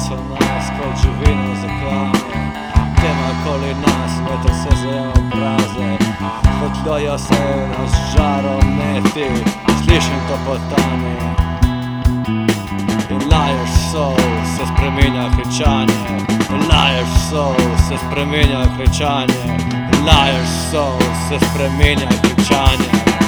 niso nas kot živino zaklame. Tema okoli nas, metal se za obraze. Potlojo se nas žarom neti, slišim to potanje. In laješ sol, se spremenja kričanje In laješ sol, se spremenja kričanje In laješ sol, se spremenja kričanje